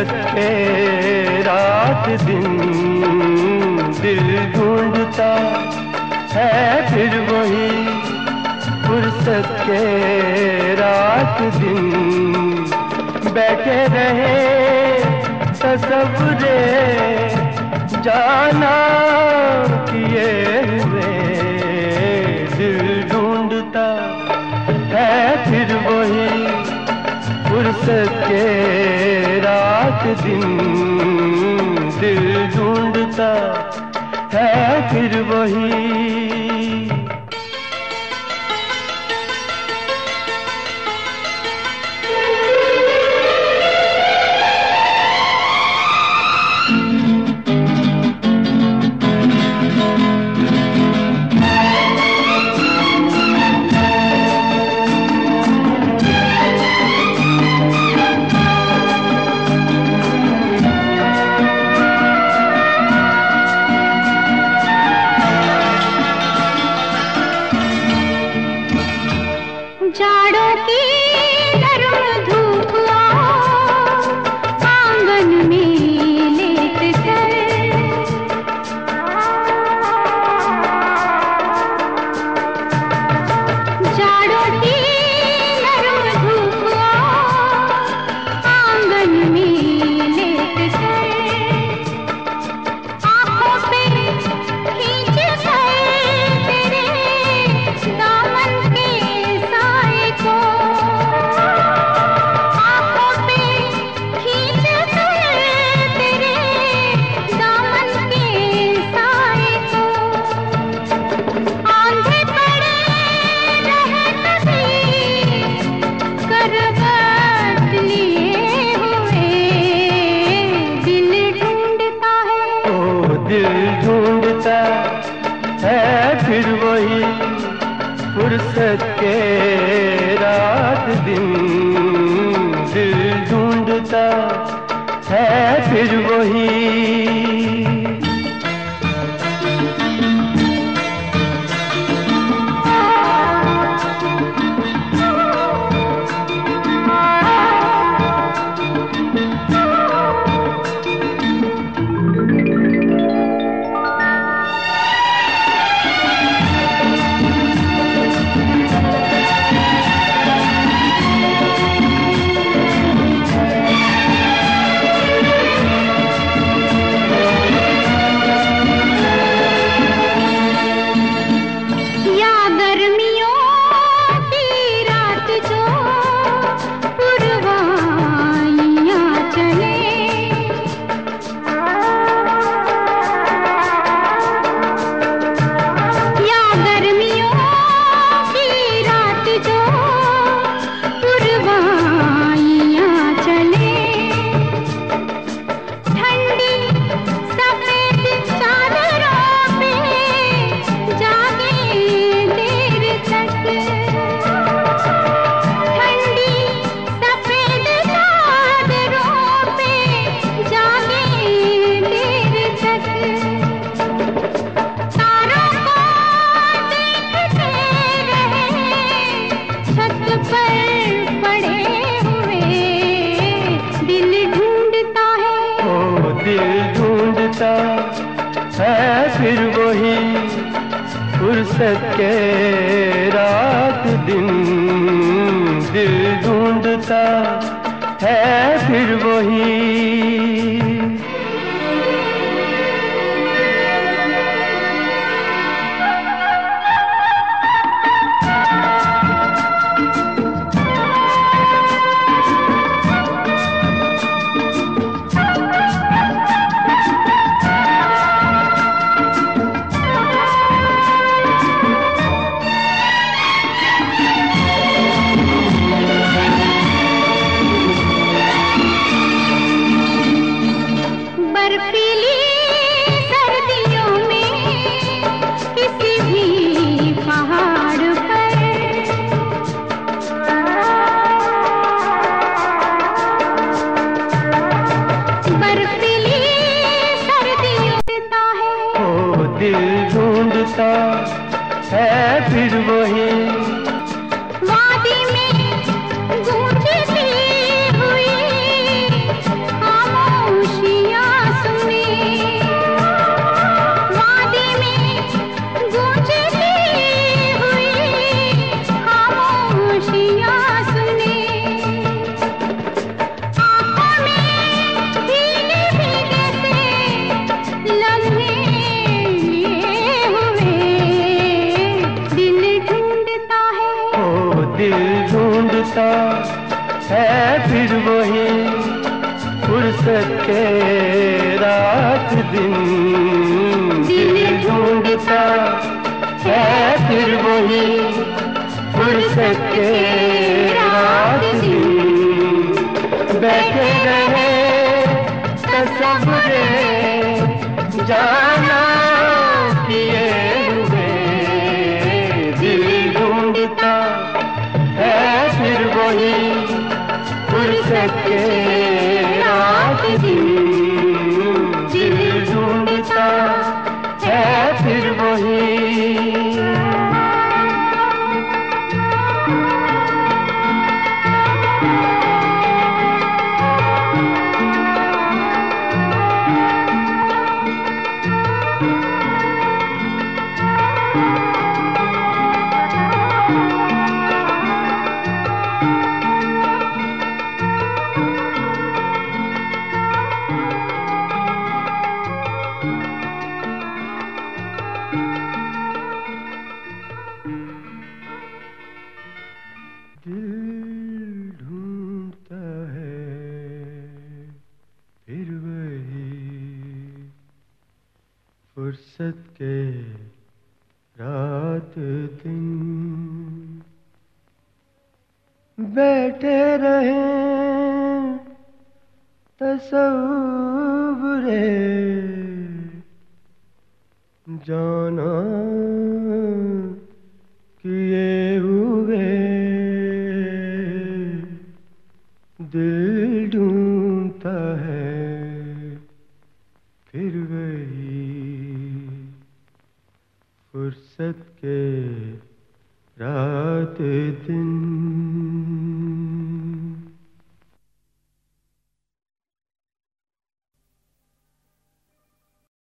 सके रात दिन दिल ढूंढता है, फिर वही फुर्सत के रात दिन बैठे रहे सबरे जाना किए हुए दिल ढूंढता है, फिर वही फुर्सत के रात दिन दिल ढूंढता है फिर वही। होता है फिर वही फुर्सत के रात दिन। दिल ढूंढता है फिर वही ಕೇ ढूंढता है फिर वही फुर्सत के रात दिन दिल ढूंढता है फिर वही फुर्सत के रात दिन बैठे रहे तस्वरे जाना वही फुर्सत के फुर्सत के रात दिन। बैठे रहे तस्वरे जाना किए हुए। दिल ढूंढता है फिर वही फुर्सत के रात दिन